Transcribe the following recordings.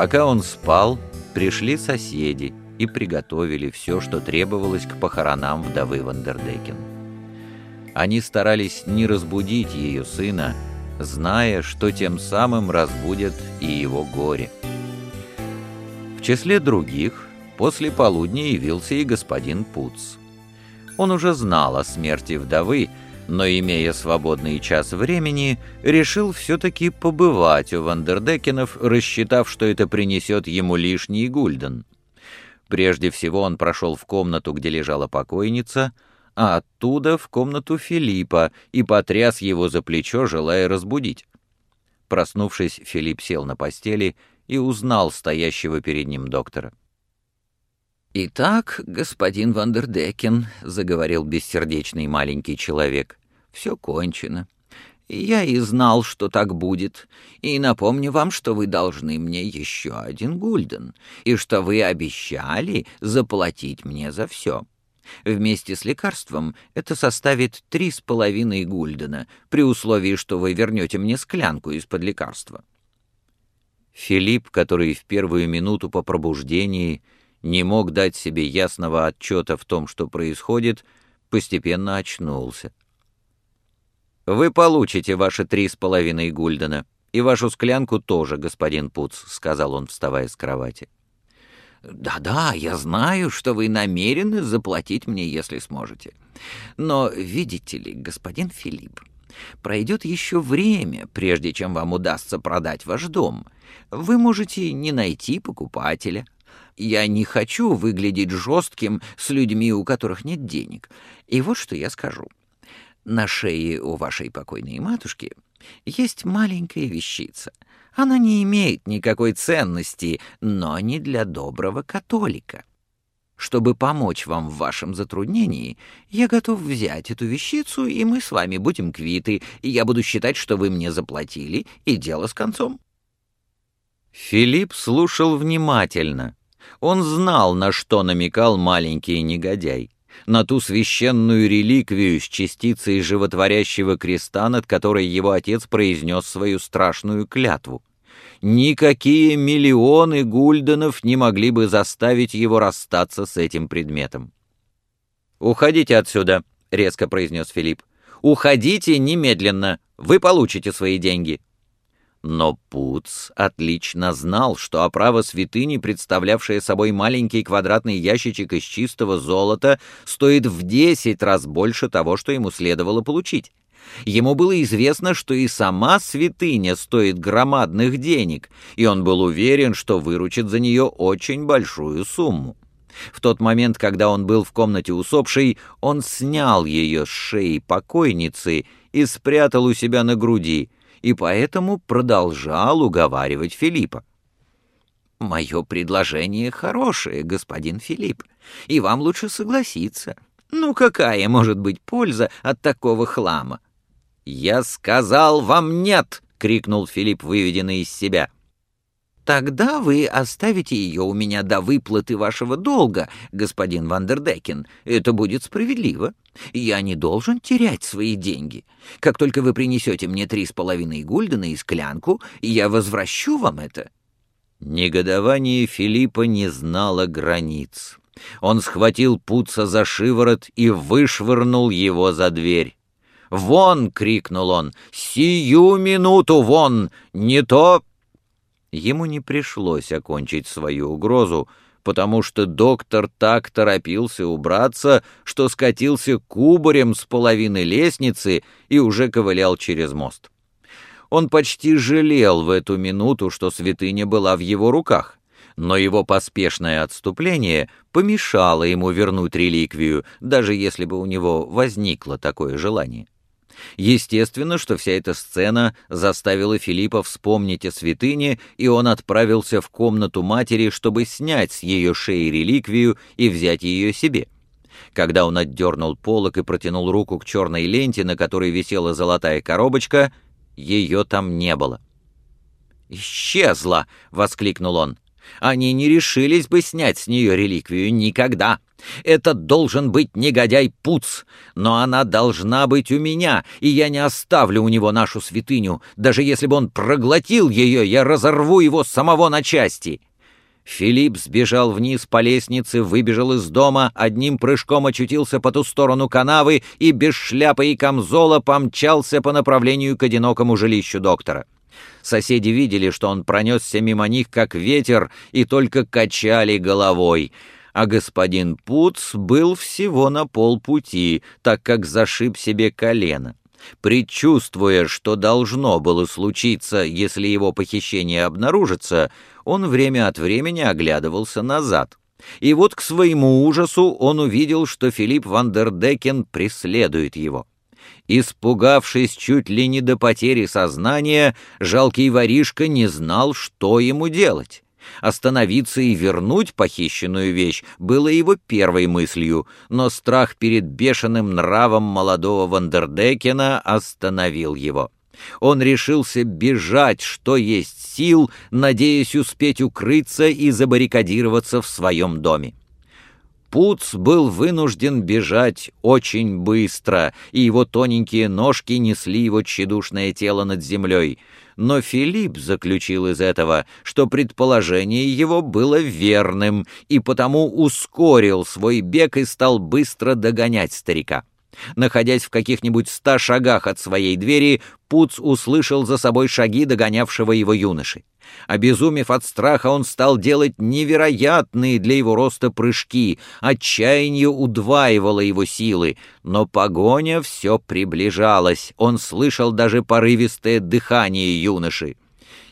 Пока он спал, пришли соседи и приготовили все, что требовалось к похоронам вдовы Вандердекен. Они старались не разбудить ее сына, зная, что тем самым разбудят и его горе. В числе других после полудня явился и господин Пуц. Он уже знал о смерти вдовы, но, имея свободный час времени, решил все-таки побывать у Вандердекенов, рассчитав, что это принесет ему лишний гульден. Прежде всего он прошел в комнату, где лежала покойница, а оттуда в комнату Филиппа и потряс его за плечо, желая разбудить. Проснувшись, Филипп сел на постели и узнал стоящего перед ним доктора. «Итак, господин Вандердекен», — заговорил бессердечный маленький человек, все кончено. Я и знал, что так будет, и напомню вам, что вы должны мне еще один гульден, и что вы обещали заплатить мне за все. Вместе с лекарством это составит три с половиной гульдена, при условии, что вы вернете мне склянку из-под лекарства. Филипп, который в первую минуту по пробуждении не мог дать себе ясного отчета в том, что происходит, постепенно очнулся. «Вы получите ваши три с половиной гульдена, и вашу склянку тоже, господин Пуц», — сказал он, вставая с кровати. «Да-да, я знаю, что вы намерены заплатить мне, если сможете. Но, видите ли, господин Филипп, пройдет еще время, прежде чем вам удастся продать ваш дом. Вы можете не найти покупателя. Я не хочу выглядеть жестким с людьми, у которых нет денег. И вот что я скажу. На шее у вашей покойной матушки есть маленькая вещица. Она не имеет никакой ценности, но не для доброго католика. Чтобы помочь вам в вашем затруднении, я готов взять эту вещицу, и мы с вами будем квиты, и я буду считать, что вы мне заплатили, и дело с концом». Филипп слушал внимательно. Он знал, на что намекал маленький негодяй на ту священную реликвию с частицей животворящего креста, над которой его отец произнес свою страшную клятву. Никакие миллионы гульденов не могли бы заставить его расстаться с этим предметом. «Уходите отсюда», — резко произнес Филипп. «Уходите немедленно, вы получите свои деньги». Но Пуц отлично знал, что оправа святыни, представлявшая собой маленький квадратный ящичек из чистого золота, стоит в десять раз больше того, что ему следовало получить. Ему было известно, что и сама святыня стоит громадных денег, и он был уверен, что выручит за нее очень большую сумму. В тот момент, когда он был в комнате усопшей, он снял ее с шеи покойницы и спрятал у себя на груди — и поэтому продолжал уговаривать Филиппа. «Мое предложение хорошее, господин Филипп, и вам лучше согласиться. Ну какая может быть польза от такого хлама?» «Я сказал вам нет!» — крикнул Филипп, выведенный из себя. Тогда вы оставите ее у меня до выплаты вашего долга, господин Вандердекен. Это будет справедливо. Я не должен терять свои деньги. Как только вы принесете мне три с половиной гульдена и склянку, я возвращу вам это». Негодование Филиппа не знало границ. Он схватил Пуца за шиворот и вышвырнул его за дверь. «Вон!» — крикнул он. «Сию минуту вон! Не то Ему не пришлось окончить свою угрозу, потому что доктор так торопился убраться, что скатился кубарем с половины лестницы и уже ковылял через мост. Он почти жалел в эту минуту, что святыня была в его руках, но его поспешное отступление помешало ему вернуть реликвию, даже если бы у него возникло такое желание. Естественно, что вся эта сцена заставила Филиппа вспомнить о святыне, и он отправился в комнату матери, чтобы снять с ее шеи реликвию и взять ее себе. Когда он отдернул полок и протянул руку к черной ленте, на которой висела золотая коробочка, ее там не было. «Исчезла!» — воскликнул он. Они не решились бы снять с нее реликвию никогда. Это должен быть негодяй Пуц, но она должна быть у меня, и я не оставлю у него нашу святыню. Даже если бы он проглотил ее, я разорву его самого на части». Филипп сбежал вниз по лестнице, выбежал из дома, одним прыжком очутился по ту сторону канавы и без шляпы и камзола помчался по направлению к одинокому жилищу доктора. Соседи видели, что он пронесся мимо них, как ветер, и только качали головой — а господин Пуц был всего на полпути, так как зашиб себе колено. Предчувствуя, что должно было случиться, если его похищение обнаружится, он время от времени оглядывался назад. И вот к своему ужасу он увидел, что Филипп Вандердекен преследует его. Испугавшись чуть ли не до потери сознания, жалкий воришка не знал, что ему делать. Остановиться и вернуть похищенную вещь было его первой мыслью, но страх перед бешеным нравом молодого Вандердекена остановил его. Он решился бежать, что есть сил, надеясь успеть укрыться и забаррикадироваться в своем доме. Пуц был вынужден бежать очень быстро, и его тоненькие ножки несли его тщедушное тело над землей — но Филипп заключил из этого, что предположение его было верным, и потому ускорил свой бег и стал быстро догонять старика. Находясь в каких-нибудь ста шагах от своей двери, Пуц услышал за собой шаги догонявшего его юноши. Обезумев от страха, он стал делать невероятные для его роста прыжки, отчаяние удваивало его силы, но погоня все приближалась, он слышал даже порывистое дыхание юноши.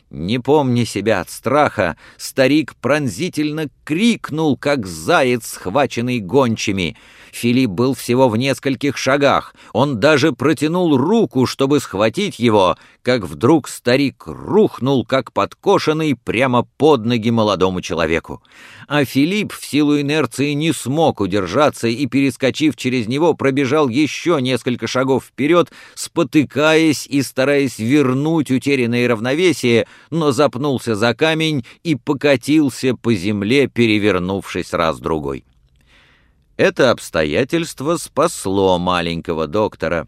Не помня себя от страха, старик пронзительно крикнул, как заяц, схваченный гончими — Филипп был всего в нескольких шагах. Он даже протянул руку, чтобы схватить его, как вдруг старик рухнул, как подкошенный, прямо под ноги молодому человеку. А Филипп в силу инерции не смог удержаться и, перескочив через него, пробежал еще несколько шагов вперед, спотыкаясь и стараясь вернуть утерянное равновесие, но запнулся за камень и покатился по земле, перевернувшись раз-другой. Это обстоятельство спасло маленького доктора.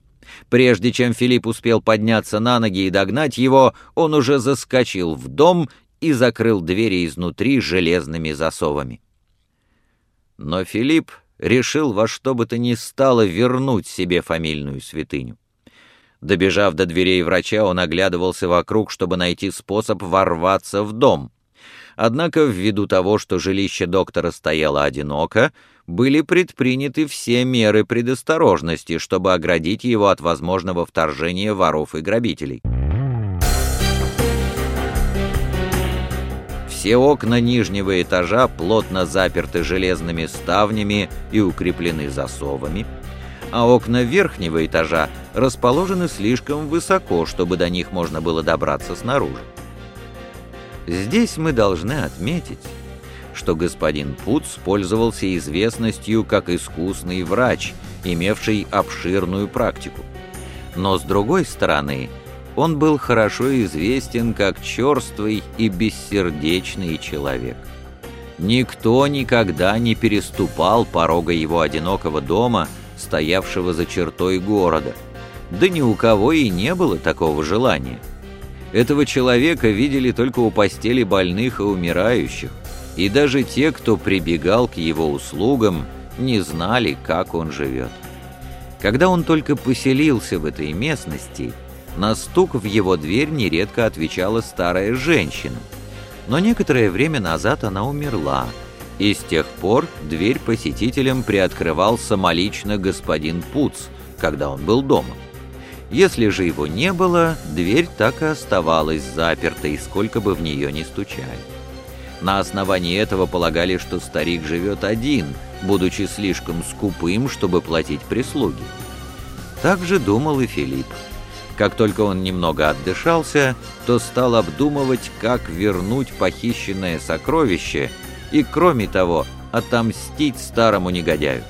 Прежде чем Филипп успел подняться на ноги и догнать его, он уже заскочил в дом и закрыл двери изнутри железными засовами. Но Филипп решил во что бы то ни стало вернуть себе фамильную святыню. Добежав до дверей врача, он оглядывался вокруг, чтобы найти способ ворваться в дом. Однако, ввиду того, что жилище доктора стояло одиноко, были предприняты все меры предосторожности, чтобы оградить его от возможного вторжения воров и грабителей. Все окна нижнего этажа плотно заперты железными ставнями и укреплены засовами, а окна верхнего этажа расположены слишком высоко, чтобы до них можно было добраться снаружи. Здесь мы должны отметить, что господин Пуц пользовался известностью как искусный врач, имевший обширную практику. Но с другой стороны, он был хорошо известен как черствый и бессердечный человек. Никто никогда не переступал порога его одинокого дома, стоявшего за чертой города. Да ни у кого и не было такого желания. Этого человека видели только у постели больных и умирающих, и даже те, кто прибегал к его услугам, не знали, как он живет. Когда он только поселился в этой местности, на стук в его дверь нередко отвечала старая женщина. Но некоторое время назад она умерла, и с тех пор дверь посетителям приоткрывал самолично господин Пуц, когда он был дома. Если же его не было, дверь так и оставалась запертой, сколько бы в нее ни стучали. На основании этого полагали, что старик живет один, будучи слишком скупым, чтобы платить прислуги. Так же думал и Филипп. Как только он немного отдышался, то стал обдумывать, как вернуть похищенное сокровище и, кроме того, отомстить старому негодяю.